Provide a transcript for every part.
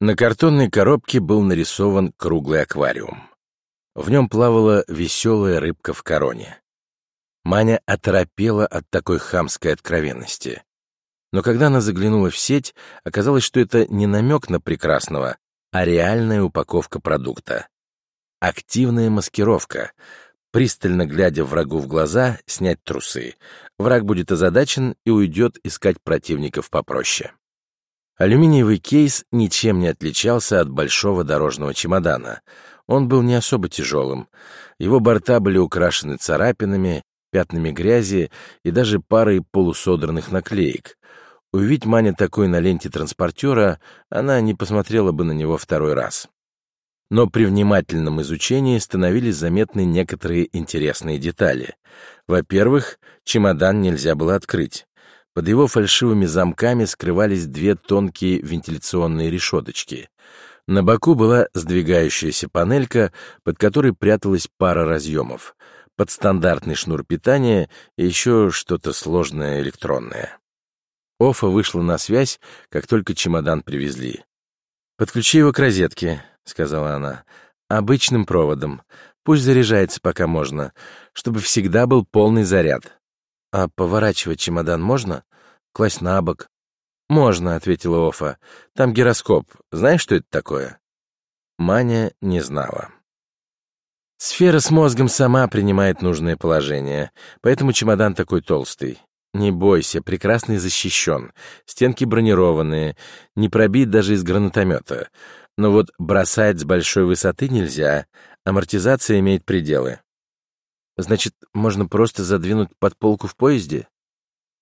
На картонной коробке был нарисован круглый аквариум. В нем плавала веселая рыбка в короне. Маня оторопела от такой хамской откровенности. Но когда она заглянула в сеть, оказалось, что это не намек на прекрасного, а реальная упаковка продукта. Активная маскировка. Пристально глядя врагу в глаза, снять трусы. Враг будет озадачен и уйдет искать противников попроще. Алюминиевый кейс ничем не отличался от большого дорожного чемодана. Он был не особо тяжелым. Его борта были украшены царапинами, пятнами грязи и даже парой полусодранных наклеек. Увидеть Маня такой на ленте транспортера, она не посмотрела бы на него второй раз. Но при внимательном изучении становились заметны некоторые интересные детали. Во-первых, чемодан нельзя было открыть. Под его фальшивыми замками скрывались две тонкие вентиляционные решеточки. На боку была сдвигающаяся панелька, под которой пряталась пара разъемов, под стандартный шнур питания и еще что-то сложное электронное. Офа вышла на связь, как только чемодан привезли. «Подключи его к розетке», — сказала она, — «обычным проводом. Пусть заряжается пока можно, чтобы всегда был полный заряд». «А поворачивать чемодан можно? Класть на бок?» «Можно», — ответила Офа. «Там гироскоп. Знаешь, что это такое?» Маня не знала. Сфера с мозгом сама принимает нужное положение, поэтому чемодан такой толстый. Не бойся, прекрасный защищен. Стенки бронированные, не пробит даже из гранатомета. Но вот бросать с большой высоты нельзя, амортизация имеет пределы. Значит, можно просто задвинуть под полку в поезде?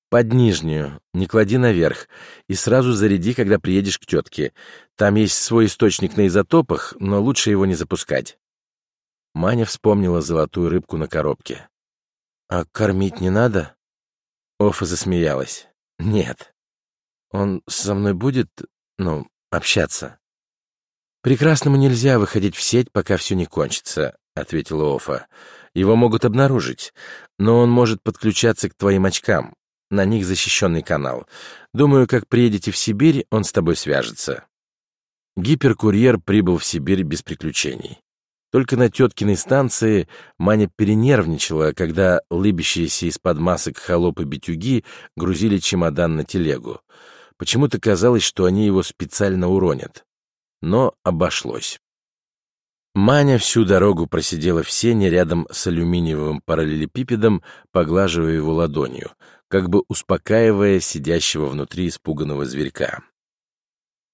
Под нижнюю, не клади наверх, и сразу заряди, когда приедешь к тетке. Там есть свой источник на изотопах, но лучше его не запускать. Маня вспомнила золотую рыбку на коробке. «А кормить не надо?» Офа засмеялась. «Нет. Он со мной будет, ну, общаться?» «Прекрасному нельзя выходить в сеть, пока все не кончится», — ответила Офа. «Его могут обнаружить, но он может подключаться к твоим очкам. На них защищенный канал. Думаю, как приедете в Сибирь, он с тобой свяжется». Гиперкурьер прибыл в Сибирь без приключений. Только на теткиной станции Маня перенервничала, когда лыбящиеся из-под масок холопы-битюги грузили чемодан на телегу. Почему-то казалось, что они его специально уронят. Но обошлось. Маня всю дорогу просидела в сене рядом с алюминиевым параллелепипедом, поглаживая его ладонью, как бы успокаивая сидящего внутри испуганного зверька.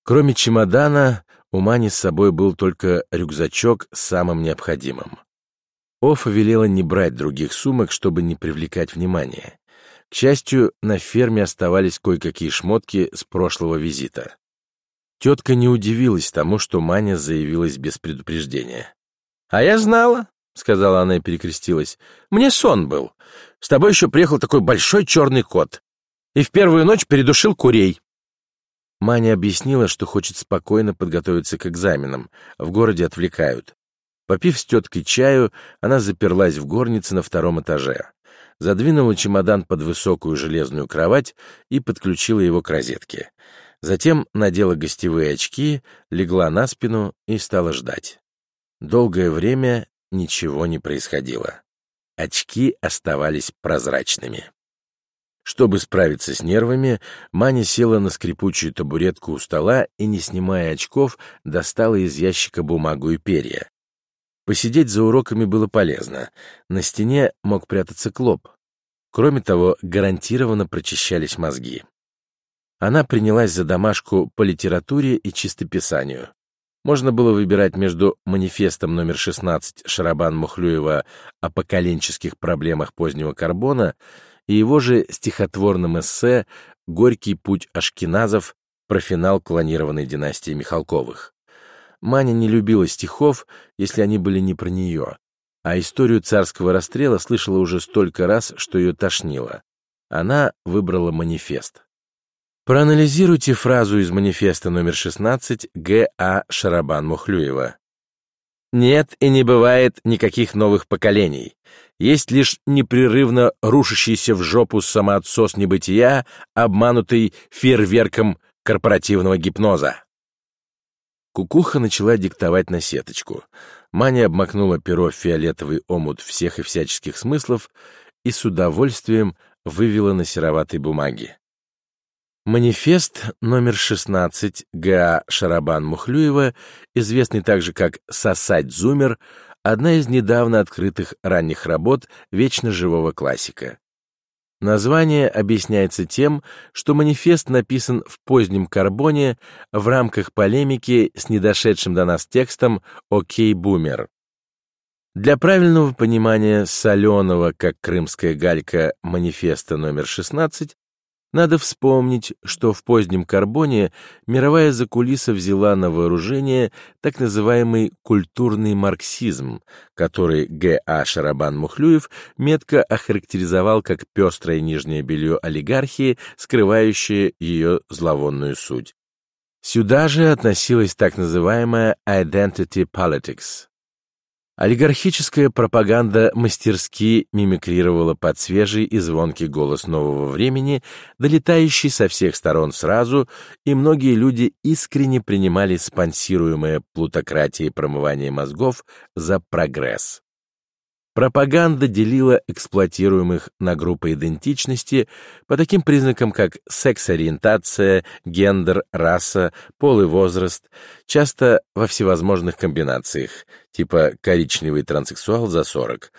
Кроме чемодана, у Мани с собой был только рюкзачок с самым необходимым. Офа велела не брать других сумок, чтобы не привлекать внимания. К счастью, на ферме оставались кое-какие шмотки с прошлого визита. Тетка не удивилась тому, что Маня заявилась без предупреждения. «А я знала», — сказала она и перекрестилась. «Мне сон был. С тобой еще приехал такой большой черный кот. И в первую ночь передушил курей. Маня объяснила, что хочет спокойно подготовиться к экзаменам, в городе отвлекают. Попив с теткой чаю, она заперлась в горнице на втором этаже, задвинула чемодан под высокую железную кровать и подключила его к розетке. Затем надела гостевые очки, легла на спину и стала ждать. Долгое время ничего не происходило. Очки оставались прозрачными. Чтобы справиться с нервами, Маня села на скрипучую табуретку у стола и, не снимая очков, достала из ящика бумагу и перья. Посидеть за уроками было полезно. На стене мог прятаться клоп. Кроме того, гарантированно прочищались мозги. Она принялась за домашку по литературе и чистописанию. Можно было выбирать между манифестом номер 16 Шарабан-Мухлюева о поколенческих проблемах позднего карбона и его же стихотворным эссе «Горький путь ашкеназов» про финал клонированной династии Михалковых. Маня не любила стихов, если они были не про нее, а историю царского расстрела слышала уже столько раз, что ее тошнило. Она выбрала манифест. Проанализируйте фразу из манифеста номер 16 Г.А. Шарабан-Мухлюева. Нет и не бывает никаких новых поколений. Есть лишь непрерывно рушащийся в жопу самоотсос небытия, обманутый фейерверком корпоративного гипноза. Кукуха начала диктовать на сеточку. Маня обмакнула перо в фиолетовый омут всех и всяческих смыслов и с удовольствием вывела на сероватой бумаге. Манифест номер 16 Г.А. Шарабан-Мухлюева, известный также как «Сосать Зумер», одна из недавно открытых ранних работ вечно живого классика. Название объясняется тем, что манифест написан в позднем карбоне в рамках полемики с недошедшим до нас текстом «Окей, бумер». Для правильного понимания соленого, как крымская галька, манифеста номер 16 надо вспомнить, что в позднем карбоне мировая закулиса взяла на вооружение так называемый культурный марксизм, который Г.А. Шарабан-Мухлюев метко охарактеризовал как пестрое нижнее белье олигархии, скрывающее ее зловонную суть. Сюда же относилась так называемая identity politics, Олигархическая пропаганда мастерски мимикрировала под свежий и звонкий голос нового времени, долетающий со всех сторон сразу, и многие люди искренне принимали спонсируемое плутократией промывание мозгов за прогресс. Пропаганда делила эксплуатируемых на группы идентичности по таким признакам, как секс-ориентация, гендер, раса, пол и возраст, часто во всевозможных комбинациях, типа коричневый транссексуал за 40,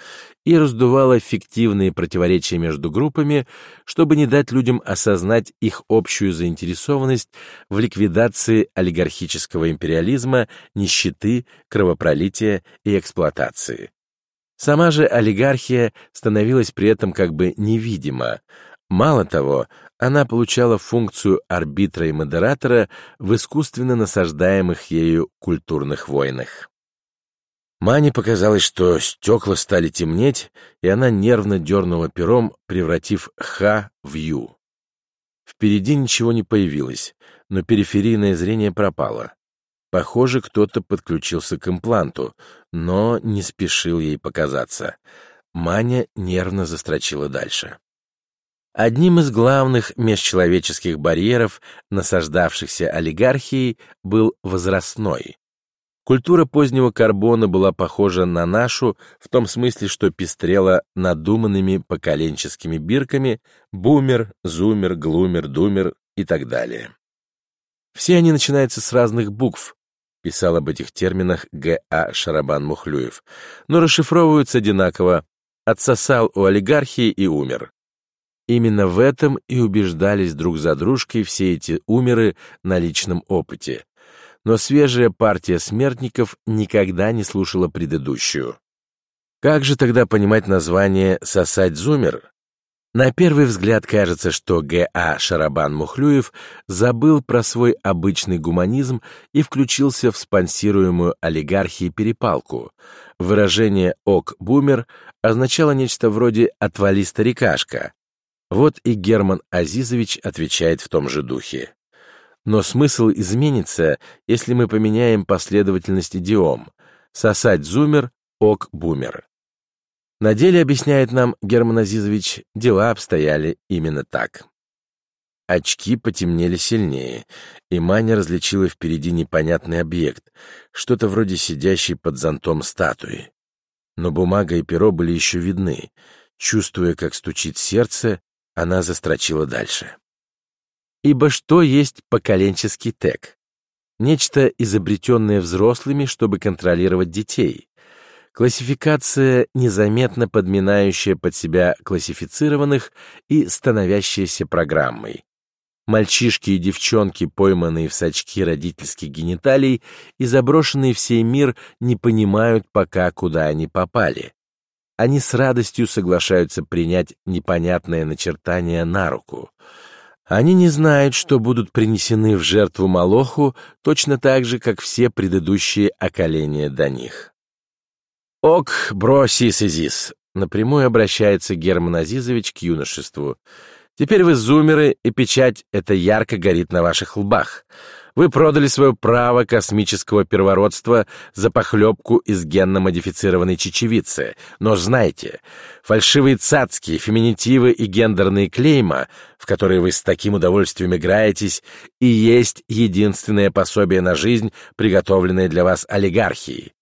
и раздувала фиктивные противоречия между группами, чтобы не дать людям осознать их общую заинтересованность в ликвидации олигархического империализма, нищеты, кровопролития и эксплуатации. Сама же олигархия становилась при этом как бы невидима. Мало того, она получала функцию арбитра и модератора в искусственно насаждаемых ею культурных войнах. Мане показалось, что стекла стали темнеть, и она нервно дернула пером, превратив «Х» в «Ю». Впереди ничего не появилось, но периферийное зрение пропало. Похоже, кто-то подключился к импланту, но не спешил ей показаться. Маня нервно застрочила дальше. Одним из главных межчеловеческих барьеров, насаждавшихся олигархией, был возрастной. Культура позднего карбона была похожа на нашу в том смысле, что пестрела надуманными поколенческими бирками бумер, зумер, глумер, думер и так далее. Все они начинаются с разных букв, писал об этих терминах Г.А. Шарабан-Мухлюев, но расшифровываются одинаково «отсосал у олигархии и умер». Именно в этом и убеждались друг за дружкой все эти умеры на личном опыте. Но свежая партия смертников никогда не слушала предыдущую. Как же тогда понимать название «сосать зумер»? На первый взгляд кажется, что Г.А. Шарабан-Мухлюев забыл про свой обычный гуманизм и включился в спонсируемую олигархией перепалку. Выражение «ок-бумер» означало нечто вроде «отвали старикашка». Вот и Герман Азизович отвечает в том же духе. Но смысл изменится, если мы поменяем последовательность идиом. Сосать зумер, ок-бумер. На деле, объясняет нам Герман Азизович, дела обстояли именно так. Очки потемнели сильнее, и Маня различила впереди непонятный объект, что-то вроде сидящей под зонтом статуи. Но бумага и перо были еще видны. Чувствуя, как стучит сердце, она застрочила дальше. Ибо что есть поколенческий тег? Нечто, изобретенное взрослыми, чтобы контролировать детей. Классификация, незаметно подминающая под себя классифицированных и становящаяся программой. Мальчишки и девчонки, пойманные в сачки родительских гениталий и заброшенные в сей мир, не понимают пока, куда они попали. Они с радостью соглашаются принять непонятное начертание на руку. Они не знают, что будут принесены в жертву Малоху точно так же, как все предыдущие околения до них. «Ок, бросис изис», — напрямую обращается Герман Азизович к юношеству. «Теперь вы зумеры, и печать эта ярко горит на ваших лбах. Вы продали свое право космического первородства за похлебку из генно-модифицированной чечевицы. Но знайте, фальшивые цацки, феминитивы и гендерные клейма, в которые вы с таким удовольствием играетесь, и есть единственное пособие на жизнь, приготовленное для вас олигархией.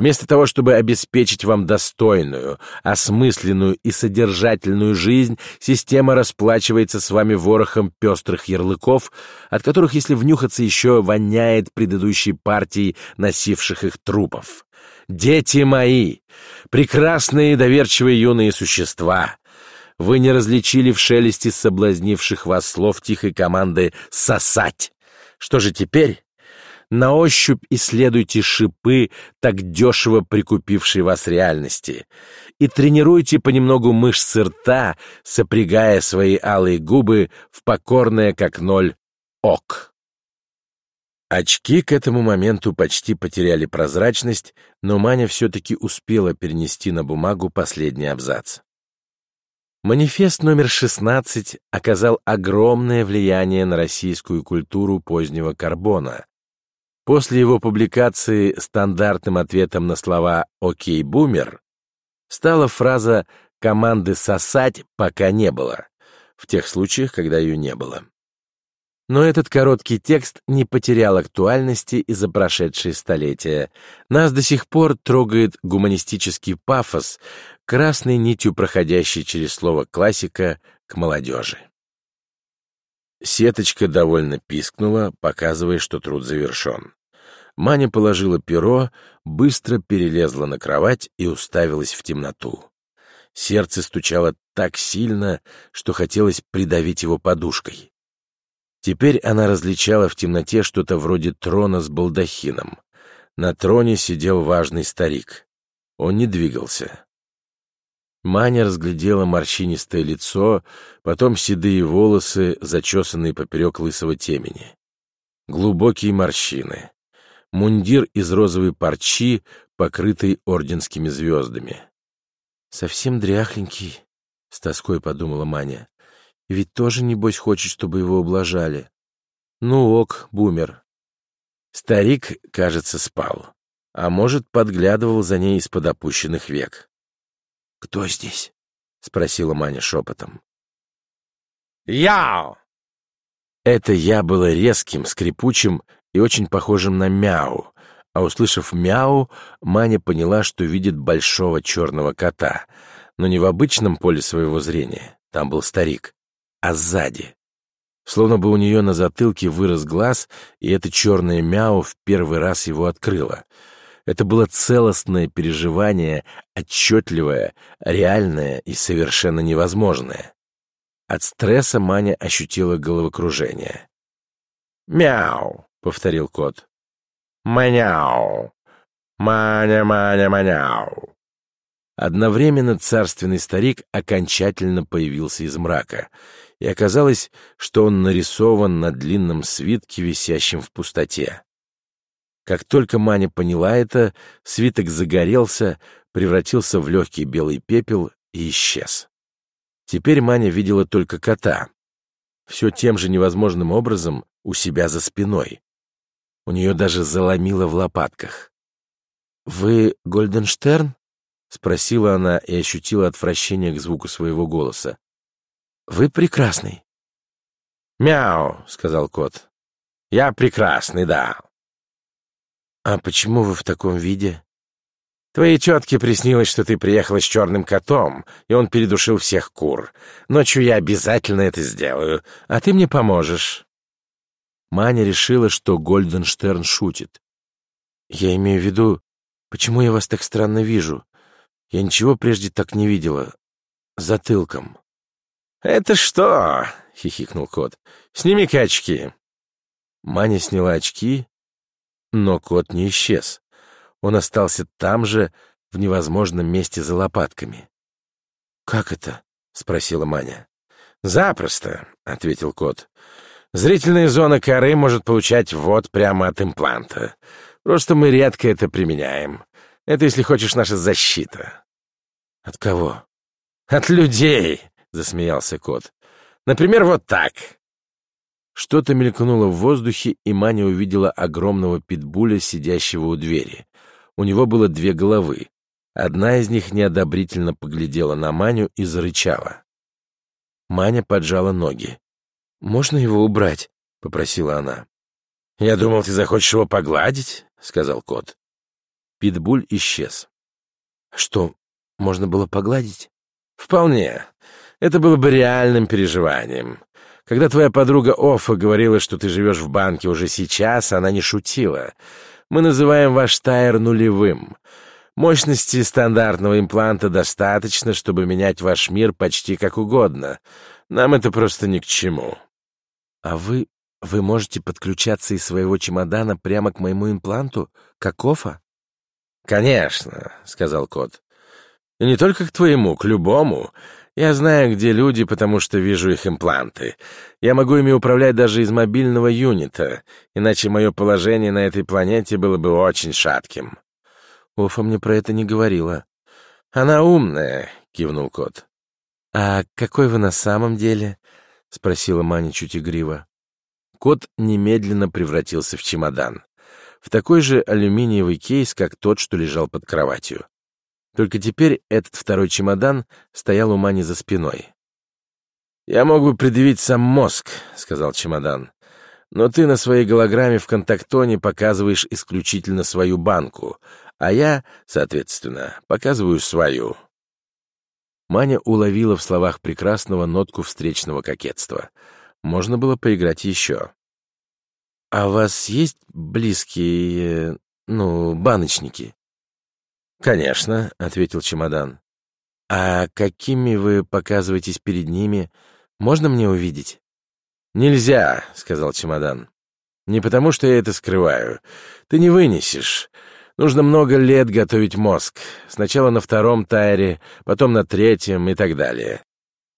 Вместо того, чтобы обеспечить вам достойную, осмысленную и содержательную жизнь, система расплачивается с вами ворохом пестрых ярлыков, от которых, если внюхаться, еще воняет предыдущей партией носивших их трупов. Дети мои, прекрасные доверчивые юные существа, вы не различили в шелесте соблазнивших вас слов тихой команды «сосать». Что же теперь? На ощупь исследуйте шипы, так дешево прикупившие вас реальности, и тренируйте понемногу мышцы рта, сопрягая свои алые губы в покорное, как ноль, ок. Очки к этому моменту почти потеряли прозрачность, но Маня все-таки успела перенести на бумагу последний абзац. Манифест номер 16 оказал огромное влияние на российскую культуру позднего карбона, После его публикации стандартным ответом на слова «Окей, бумер» стала фраза «команды сосать пока не было», в тех случаях, когда ее не было. Но этот короткий текст не потерял актуальности и за прошедшие столетия. Нас до сих пор трогает гуманистический пафос, красной нитью проходящий через слово «классика» к молодежи. Сеточка довольно пискнула, показывая, что труд завершен. Маня положила перо, быстро перелезла на кровать и уставилась в темноту. Сердце стучало так сильно, что хотелось придавить его подушкой. Теперь она различала в темноте что-то вроде трона с балдахином. На троне сидел важный старик. Он не двигался. Маня разглядела морщинистое лицо, потом седые волосы, зачесанные поперек лысого темени. Глубокие морщины. Мундир из розовой парчи, покрытый орденскими звездами. «Совсем дряхленький», — с тоской подумала Маня. «И ведь тоже, небось, хочет, чтобы его ублажали. Ну ок, бумер». Старик, кажется, спал, а может, подглядывал за ней из-под опущенных век. «Кто здесь?» — спросила Маня шепотом. «Я!» Это «я» было резким, скрипучим и очень похожим на мяу, а услышав мяу, Маня поняла, что видит большого черного кота, но не в обычном поле своего зрения, там был старик, а сзади. Словно бы у нее на затылке вырос глаз, и это черное мяу в первый раз его открыло — это было целостное переживание, отчетливое, реальное и совершенно невозможное. От стресса Маня ощутила головокружение. «Мяу!» — повторил кот. «Маняу! Маня, маня, маняу!» Одновременно царственный старик окончательно появился из мрака, и оказалось, что он нарисован на длинном свитке, висящем в пустоте. Как только Маня поняла это, свиток загорелся, превратился в легкий белый пепел и исчез. Теперь Маня видела только кота. Все тем же невозможным образом у себя за спиной. У нее даже заломило в лопатках. «Вы Гольденштерн?» — спросила она и ощутила отвращение к звуку своего голоса. «Вы прекрасный». «Мяу», — сказал кот. «Я прекрасный, да». «А почему вы в таком виде?» «Твоей тетке приснилось, что ты приехала с черным котом, и он передушил всех кур. Ночью я обязательно это сделаю, а ты мне поможешь». Маня решила, что Гольденштерн шутит. «Я имею в виду, почему я вас так странно вижу? Я ничего прежде так не видела. Затылком». «Это что?» — хихикнул кот. «Сними-ка очки». Маня сняла очки но кот не исчез. Он остался там же, в невозможном месте за лопатками. «Как это?» — спросила Маня. «Запросто», — ответил кот. «Зрительная зона коры может получать ввод прямо от импланта. Просто мы редко это применяем. Это, если хочешь, наша защита». «От кого?» «От людей», — засмеялся кот. «Например, вот так». Что-то мелькнуло в воздухе, и Маня увидела огромного питбуля, сидящего у двери. У него было две головы. Одна из них неодобрительно поглядела на Маню и зарычала. Маня поджала ноги. «Можно его убрать?» — попросила она. «Я думал, ты захочешь его погладить», — сказал кот. Питбуль исчез. «Что, можно было погладить?» «Вполне. Это было бы реальным переживанием. Когда твоя подруга Оффа говорила, что ты живешь в банке уже сейчас, она не шутила. Мы называем ваш тайр нулевым. Мощности стандартного импланта достаточно, чтобы менять ваш мир почти как угодно. Нам это просто ни к чему. А вы... вы можете подключаться из своего чемодана прямо к моему импланту, как Офа? Конечно, сказал кот. И не только к твоему, к любому. Я знаю, где люди, потому что вижу их импланты. Я могу ими управлять даже из мобильного юнита, иначе мое положение на этой планете было бы очень шатким. Уфа мне про это не говорила. «Она умная», — кивнул кот. «А какой вы на самом деле?» — спросила Маня чуть игриво. Кот немедленно превратился в чемодан. В такой же алюминиевый кейс, как тот, что лежал под кроватью. Только теперь этот второй чемодан стоял у Мани за спиной. «Я мог бы предъявить сам мозг», — сказал чемодан. «Но ты на своей голограмме в контактоне показываешь исключительно свою банку, а я, соответственно, показываю свою. Маня уловила в словах прекрасного нотку встречного кокетства. Можно было поиграть еще. «А у вас есть близкие, ну, баночники?» «Конечно», — ответил чемодан. «А какими вы показываетесь перед ними? Можно мне увидеть?» «Нельзя», — сказал чемодан. «Не потому, что я это скрываю. Ты не вынесешь. Нужно много лет готовить мозг. Сначала на втором тайре, потом на третьем и так далее.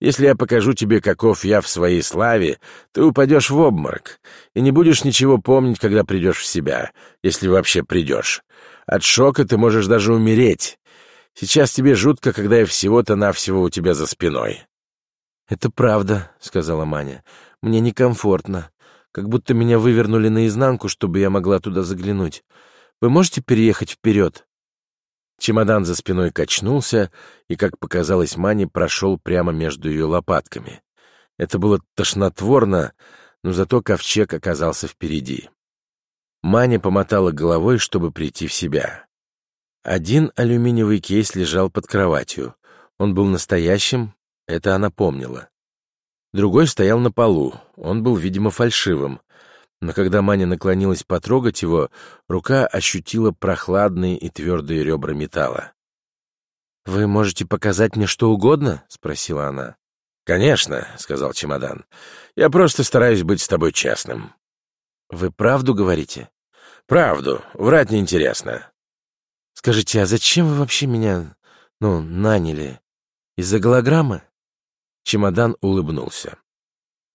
Если я покажу тебе, каков я в своей славе, ты упадешь в обморок и не будешь ничего помнить, когда придешь в себя, если вообще придешь. От шока ты можешь даже умереть. Сейчас тебе жутко, когда я всего-то навсего у тебя за спиной». «Это правда», — сказала Маня. «Мне некомфортно. Как будто меня вывернули наизнанку, чтобы я могла туда заглянуть. Вы можете переехать вперед?» Чемодан за спиной качнулся и, как показалось Мане, прошел прямо между ее лопатками. Это было тошнотворно, но зато ковчег оказался впереди. Маня помотала головой, чтобы прийти в себя. Один алюминиевый кейс лежал под кроватью. Он был настоящим, это она помнила. Другой стоял на полу, он был, видимо, фальшивым, но когда Маня наклонилась потрогать его, рука ощутила прохладные и твердые ребра металла. «Вы можете показать мне что угодно?» — спросила она. «Конечно», — сказал чемодан. «Я просто стараюсь быть с тобой честным». «Вы правду говорите?» «Правду. Врать неинтересно». «Скажите, а зачем вы вообще меня, ну, наняли? Из-за голограммы?» Чемодан улыбнулся.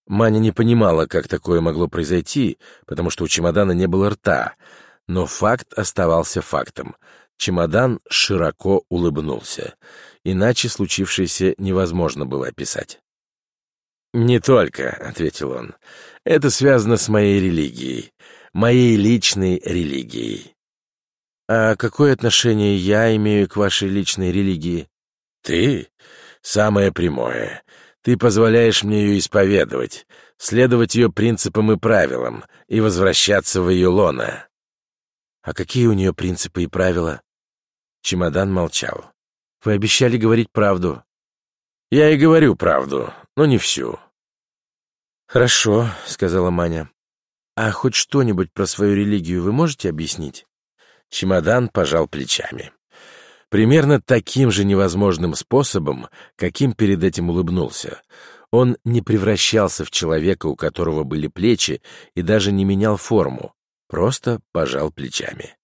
Маня не понимала, как такое могло произойти, потому что у чемодана не было рта, но факт оставался фактом. Чемодан широко улыбнулся. Иначе случившееся невозможно было описать. «Не только», — ответил он. «Это связано с моей религией, моей личной религией». «А какое отношение я имею к вашей личной религии?» «Ты? Самое прямое. Ты позволяешь мне ее исповедовать, следовать ее принципам и правилам и возвращаться в ее лоно». «А какие у нее принципы и правила?» Чемодан молчал. «Вы обещали говорить правду». «Я и говорю правду, но не всю». «Хорошо», — сказала Маня. «А хоть что-нибудь про свою религию вы можете объяснить?» Чемодан пожал плечами. Примерно таким же невозможным способом, каким перед этим улыбнулся. Он не превращался в человека, у которого были плечи, и даже не менял форму, просто пожал плечами.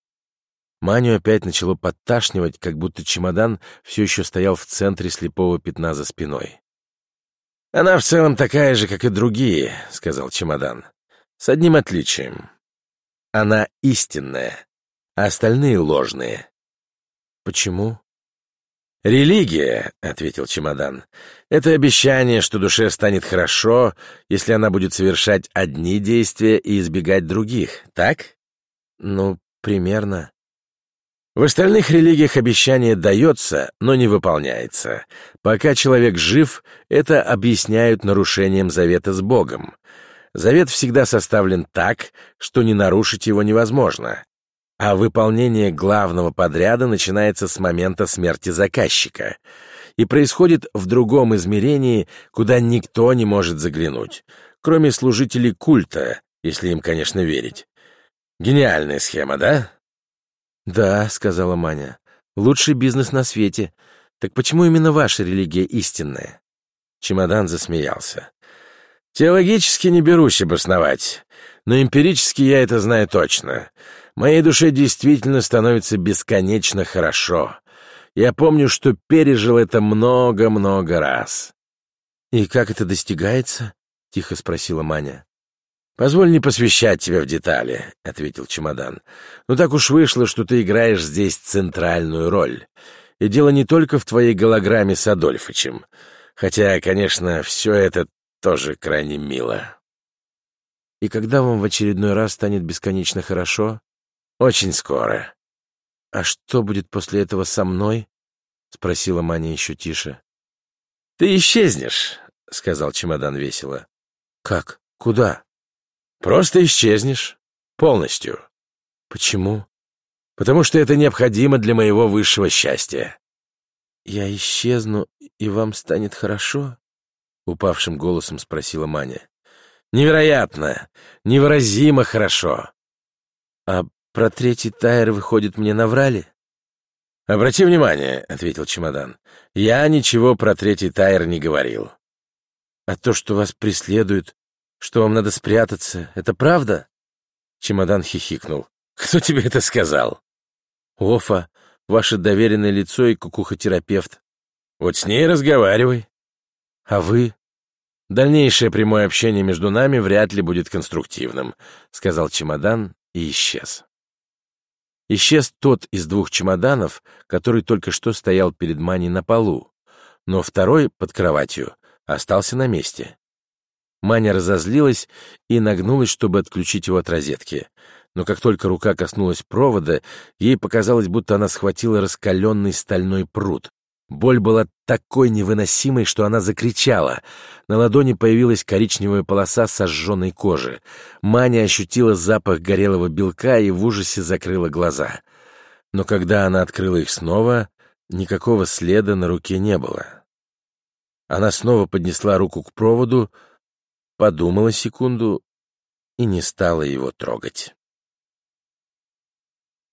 Маню опять начало подташнивать, как будто чемодан все еще стоял в центре слепого пятна за спиной. «Она в целом такая же, как и другие», — сказал чемодан. «С одним отличием. Она истинная, а остальные ложные. Почему? «Религия», — ответил чемодан, — «это обещание, что душе станет хорошо, если она будет совершать одни действия и избегать других, так?» «Ну, примерно». В остальных религиях обещание дается, но не выполняется. Пока человек жив, это объясняют нарушением завета с Богом. Завет всегда составлен так, что не нарушить его невозможно а выполнение главного подряда начинается с момента смерти заказчика и происходит в другом измерении, куда никто не может заглянуть, кроме служителей культа, если им, конечно, верить. Гениальная схема, да? Да, сказала Маня. Лучший бизнес на свете. Так почему именно ваша религия истинная? Чемодан засмеялся. Теологически не берусь обосновать, но эмпирически я это знаю точно. Моей душе действительно становится бесконечно хорошо. Я помню, что пережил это много-много раз. «И как это достигается?» — тихо спросила Маня. «Позволь не посвящать тебя в детали», — ответил чемодан. «Но так уж вышло, что ты играешь здесь центральную роль. И дело не только в твоей голограмме с Адольфычем. Хотя, конечно, все это тоже крайне мило». «И когда вам в очередной раз станет бесконечно хорошо?» Очень скоро. А что будет после этого со мной? Спросила Маня еще тише. Ты исчезнешь, сказал чемодан весело. Как? Куда? Просто исчезнешь. Полностью. Почему? Потому что это необходимо для моего высшего счастья. Я исчезну, и вам станет хорошо? Упавшим голосом спросила Маня. Невероятно, невыразимо хорошо. А про третий тайр, выходит, мне наврали? «Обрати внимание», — ответил чемодан, — «я ничего про третий тайр не говорил». «А то, что вас преследуют, что вам надо спрятаться, это правда?» Чемодан хихикнул. «Кто тебе это сказал?» «Офа, ваше доверенное лицо и кукухотерапевт». «Вот с ней разговаривай». «А вы?» «Дальнейшее прямое общение между нами вряд ли будет конструктивным», — сказал чемодан и исчез. Исчез тот из двух чемоданов, который только что стоял перед Маней на полу, но второй, под кроватью, остался на месте. Маня разозлилась и нагнулась, чтобы отключить его от розетки. Но как только рука коснулась провода, ей показалось, будто она схватила раскаленный стальной пруд. Боль была такой невыносимой, что она закричала. На ладони появилась коричневая полоса сожженной кожи. Маня ощутила запах горелого белка и в ужасе закрыла глаза. Но когда она открыла их снова, никакого следа на руке не было. Она снова поднесла руку к проводу, подумала секунду и не стала его трогать.